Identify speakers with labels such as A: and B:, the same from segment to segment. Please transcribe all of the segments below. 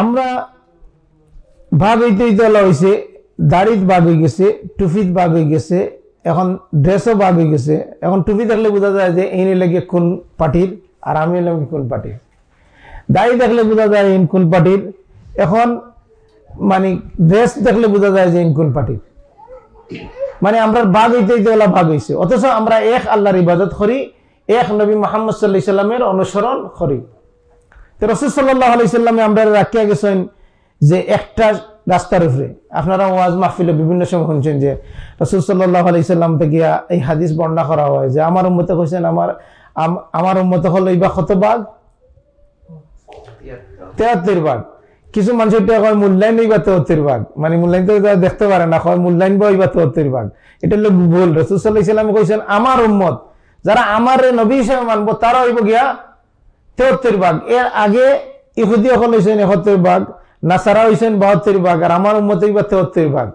A: আমরা হইতে হলো হয়েছে দাড়িত বাঘ হয়ে গেছে টুফিত বাঘ হয়ে গেছে, এখন ড্রেসও বাঘ হয়ে গেছে। এখন টুপি দেখলে বোঝা যায় যে এই লাগে কোন পার্টির আর আমি হলাম কোন পার্টির। দাড়ি দেখলে বোঝা যায় ইন কোন পার্টির। এখন মানে ড্রেস দেখলে বোঝা যায় যে ইন কোন পার্টির। মানে আমরা বাঘ হইতে হইতে ওলা ভাগ হয়েছে অথচ আমরা এক আল্লাহর ইবাদত করি, এক নবী মোহাম্মদ সাল্লাহ সাল্লামের অনুসরণ করি। আমরা হলো কত বাঘ? তেহাত্তর ভাগ কিছু মানুষের কয়, মূল্যায়ন তেহত্তর মানে মূল্যায়ন তো দেখতে পারে না মূল্যায়ন বা এইবা তেহত্তর ভাগ এটা হলো ভুল। রসুল সাল্লাহ ইসলাম কইছেন, আমার উম্মত, যারা আমার নবী হিসেবে মানবো, তারা হইব গিয়া তেহত্তর ভাগ। এর আগে ইহুদি সকল হয়েছেন একাত্তর ভাগ, নাসারা হয়েছেন বাহাত্তর ভাগ, আর আমার উম্মত হইবা তেহত্তর ভাগ।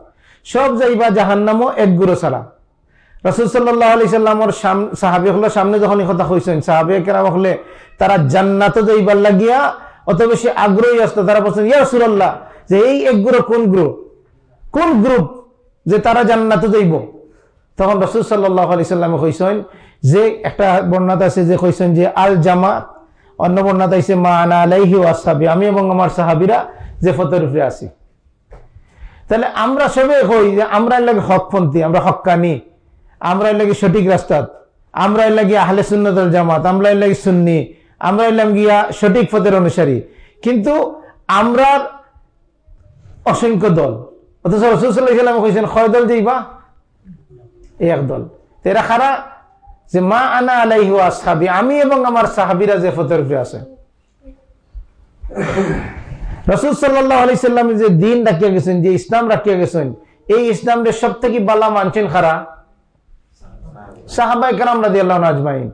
A: সব যাইবা জাহান্নামও এক গুরু ছাড়া। রসুল সাল্লাহ আলি সাল্লামর সাহাবি হলো সামনে যখন কথা কইছেন, সাহাবি কেরাম হলে তারা জান্নাত যাইবার লাগিয়া অত বেশি আগ্রহী আসতো তারা বলছেন, ইয়া যে এই এক গ্রুপ কোন গ্রুপ? কোন গ্রুপ যে তারা জান্নাত যাইব? তখন রসুল সাল্লাহ আলি সাল্লামে কইছেন যে, একটা বর্ণাত আছে যে কইছেন যে আল জামাত অন্য বর্ণাত আছে মা আনা ওয়াসাবি আমি এবং আমার সাহাবিরা যে ফতের উপরে আছি। তাহলে আমরা সবে কই যে আমরা লাগে হকপন্থী, আমরা হকানি আমরা লাগে সঠিক রাস্তাত, আমরা লাগে আহলে সুন্নতল জামাত, আমরা লাগে সুন্নি, আমরা এলাম গিয়া সঠিক পথের অনুসারী। কিন্তু আমরা অসংখ্য দল, অথচ রসুল্লাহ কইছেন কয় দল যাইবা এক দল। এরা খারা যে মা আনা আলাইহি সাহাবি আমি এবং আমার সাহাবিরা যে ফতের আছে। রসুল সাল্লাহ আলি সাল্লাম যে দিন রাখিয়া গেছেন, যে ইসলাম রাখিয়া গেছেন, এই ইসলামের সব থেকে বালা মানছেন খারা সাহাবাই কারাম রাজি আল্লাহ আজমাইন।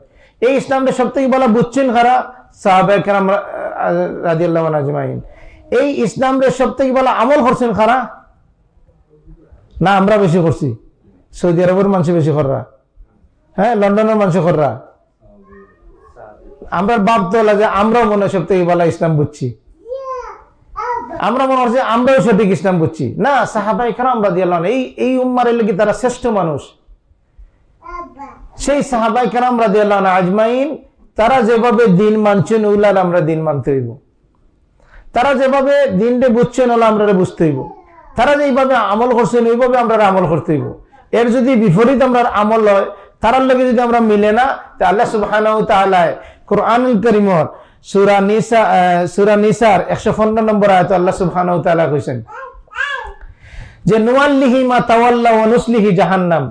A: এই ইসলামের সব থেকে বলা বুঝছেন খারা সাহাবাই কারাম রাজি আল্লাহ আজমাইন। এই ইসলামের সব থেকে বলা আমল করছেন খারা না, আমরা বেশি করছি। সৌদি আরবের মানুষ বেশি কররা হ্যাঁ লন্ডনের মানুষ কররা আমরা ভাবতে লাগে, আমরাও মনে সব থেকে বলা ইসলাম বুঝছি। আমরা মনে হচ্ছে আমরাও সঠিক ইসলাম বুঝছি। না, সাহাবাই খারাম এই এই উম্মার তারা শ্রেষ্ঠ মানুষ। সেই সাহাবাই কারাম রাজি আল্লাহ আজমাইন, তারা যেভাবে দিন মানছেন, ওইলার আমরা দিন মানতে হইব। তারা যেভাবে দিনটা বুঝছেন ওলা আমরা বুঝতে হইব। তারা যেভাবে আমল করছেন, ওইভাবে আমরা আমল করতে হইব। এর যদি বিপরীত আমরা আমল হয় তারার লগে যদি আমরা মিলে না তা আল্লাহ সুবাহ কোরআন করিমর সুরা নিসা সুরা নিসার একশো পনেরো নম্বর আয়ত আল্লাহ সুবহান কইছেন যে নুয়াল্লিহি মা তাওয়াল্লা ওয়ানুসলিহি জাহান্নাম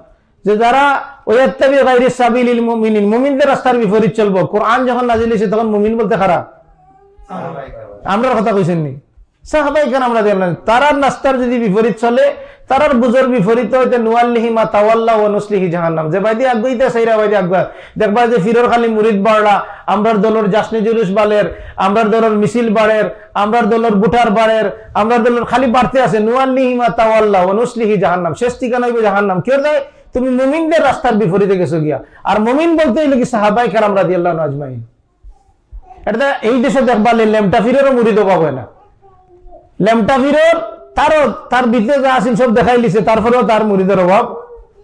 A: যে যারা ওয়াত্তাবি গায়রি সাবিলিল মুমিনিন মুমিনদের রাস্তার বিপরীত চলবো। কোরআন যখন নাজিল হয়েছে তখন মুমিন বলতে খারাপ। আমরা কথা কইছেন নি আমরার দলর জাসনি জুলুস বালের, আমরার দলর মিছিল বাড়ের, আমরার দলর বুটার বাড়ের, আমরার দলর খালি বাড়তে আছে নুয়াল্লিহি মা তাওয়াল্লা ও জাহান্নাম। শেষ ঠিকানা হইবে জাহান্নাম। কেউ দেয় তুমি মুমিনদের রাস্তার বিপরীতে গেছো গিয়া। আর মুমিন বলতে হইলে কি সাহাবাই কারাম রাজি আল্লাহ আজমাইন। এটা এই দেশে দেখবা লেমটা ফিরেরও মুড়িদ পাবে না। লেমটা ফিরের তারও তার ভিতরে যা আসেন সব দেখাই লিছে, তারপরেও তার মুড়িদের অভাব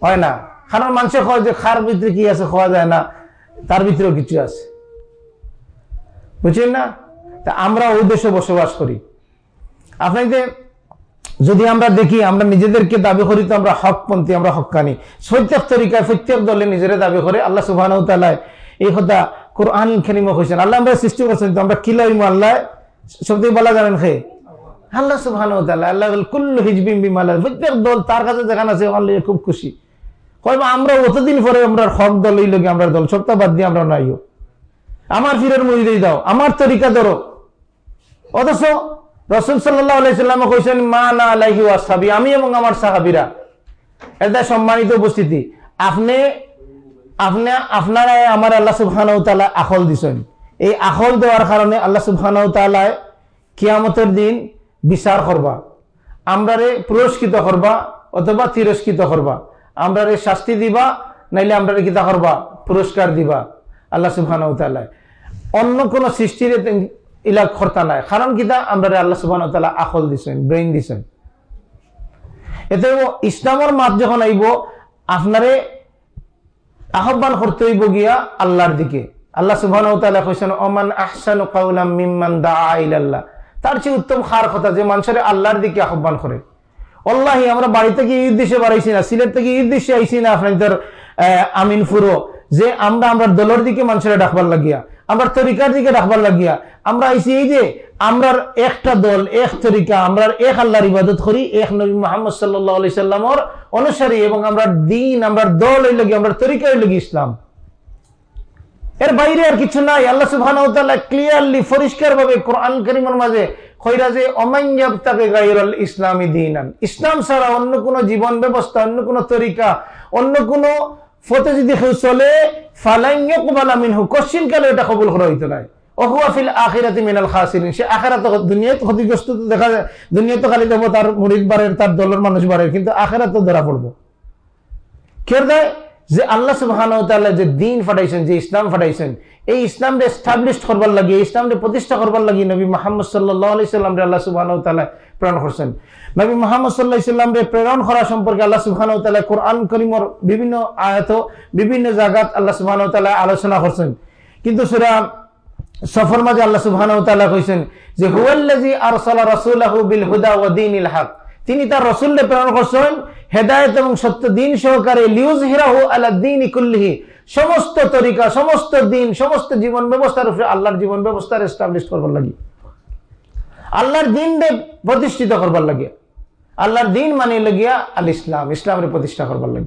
A: হয় না। কারণ মানুষে কয় যে খার ভিতরে কি আছে খাওয়া যায় না, তার ভিতরেও কিছু আছে। বুঝছেন না? তা আমরা ওই দেশে বসবাস করি। আপনাদের যদি আমরা দেখি, আমরা নিজেদেরকে দাবি করি তো আমরা হকপন্থী, আমরা হকানি। প্রত্যেক তরিকায় প্রত্যেক দলে নিজেরা দাবি করে, আল্লাহ সুবাহ এই কথা কোরআন খেনিম হয়েছেন আল্লাহ আমরা সৃষ্টি করছেন তো আমরা কি লইম আল্লাহ, সবথেকে বলা জানেন খে আল্লাহ সুবাহ আল্লাহ কুল্লু হিজবিম দল তার কাছে যেখানে আছে, ওখানে খুব খুশি। কইবা আমরা অতদিন পরে আমরা হক দল এই লোক, আমরা দল সপ্তাহ বাদ দিয়ে আমরা নাইও আমার ফিরের মজুরি দাও, আমার তরিকা ধরো। অথচ রসুল সাল্লাম কইছেন, মা না আলাইহি ওয়াসাবি আমি এবং আমার সাহাবিরা। এটা সম্মানিত উপস্থিতি। আপনি আপনি, আপনারা আমার আল্লাহ সুবহান আখল দিছেন। এই আখল দেওয়ার কারণে আল্লাহ সুবহান কিয়ামতের দিন বিচার করবা। আমরারে পুরস্কৃত করবা অথবা তিরস্কৃত করবা। আমরারে শাস্তি দিবা, নাইলে আমরারে কিতা করবা? পুরস্কার দিবা। আল্লাহ সুবহান অন্য কোন সৃষ্টির ইলা খরতা নাই। কারণ কিতা? আমরা আল্লাহ সুবাহ আকল দিছেন, ব্রেইন দিছেন। এতে ইসলামের মাত যখন আইব, আপনারে আহ্বান করতে হইব গিয়া আল্লাহর দিকে। আল্লাহ সুবহান কইছেন ওমান আহসানু কাউলাম মিম্মান দাআ ইলাল্লাহ। তার চেয়ে উত্তম খার কথা যে মানুষের আল্লাহর দিকে আহ্বান করে। অল্লাহি আমরা বাড়ি থেকে এই উদ্দেশ্যে বাড়াইছি না, সিলেট থেকে এই উদ্দেশ্যে আইছি না আপনাদের আমিনপুরও যে আমরা আমরা দলের দিকে মানুষের ডাকবার লাগিয়া, আমরা তরিকার দিকে ডাকবার লাগিয়া, আমরা আইছি এই যে আমরার একটা দল, এক তরিকা আমরা এক আল্লাহর ইবাদত করি, এক নবী মোহাম্মদ সাল্লাহ আলি সাল্লামর অনুসারী এবং আমরা দিন, আমরা দল হইল গিয়ে, আমরা তরিকা হইল গিয়ে ইসলাম। এর বাইরে আর কিছু নাই। আল্লাহ সুবহানাহু ক্লিয়ারলি পরিষ্কার ভাবে কোরআন কারীমের মাঝে কইরা যে অমাইয়াব তাকে গায়রুল ইসলামী দিনান। ইসলাম ছাড়া অন্য কোন জীবন ব্যবস্থা, অন্য কোন তরিকা, অন্য কোন ফতে যদি কেউ চলে ফালাইয়া কুবালা মিনহু। কশ্চিন কালে এটা কবুল করা হইতো নাই? অহুয়া ফিল আখিরাতি মিনাল খাসিরিন। সে আখিরাত দুনিয়ায় ক্ষতিগ্রস্ত তো দেখা যায়। দুনিয়ায় তো খালি দেবো তার মুরিদ বাড়ের তার দলের মানুষ বাড়ের কিন্তু আখিরাত তো ধরা পড়ব। কেউ দেয় যে আল্লাহ সুবহান যে দিন ফাটাইছেন, যে ইসলাম ফাটাইছেন, এই ইসলামকে এস্টাবলিশ করবার লাগে, এই ইসলামকে প্রতিষ্ঠা করবার লাগে নবী মোহাম্মদ সাল্লাম আল্লাহ সুবহান প্রেরণ করছেন। নবী মোহাম্মদ সাল্লাহ ইসলাম প্রেরণ করা সম্পর্কে আল্লাহ সুবহান কোরআন করিমর বিভিন্ন আয়াত বিভিন্ন জায়গাত আল্লাহ সুবহান আলোচনা করছেন। কিন্তু সেটা সফর মাঝে আল্লাহ সুবহান কইছেন যে হুয়াল্লাজি আরসালা রাসূলাহু বিল হুদা ওয়া দীনিল হক। তিনি তার রসুল্লে প্রেরণ করছেন, হেদায়ত এবং সত্য দিন সহকারে লিউজ হিরাহু আলা দিন ইকুল্লিহি সমস্ত তরিকা, সমস্ত দিন, সমস্ত জীবন ব্যবস্থার উপরে আল্লাহর জীবন ব্যবস্থার এস্টাবলিশ করবার লাগে। আল্লাহর দিন প্রতিষ্ঠিত করবার লাগে। আল্লাহর দিন মানে লাগিয়া আল ইসলাম ইসলামের প্রতিষ্ঠা করবার লাগে।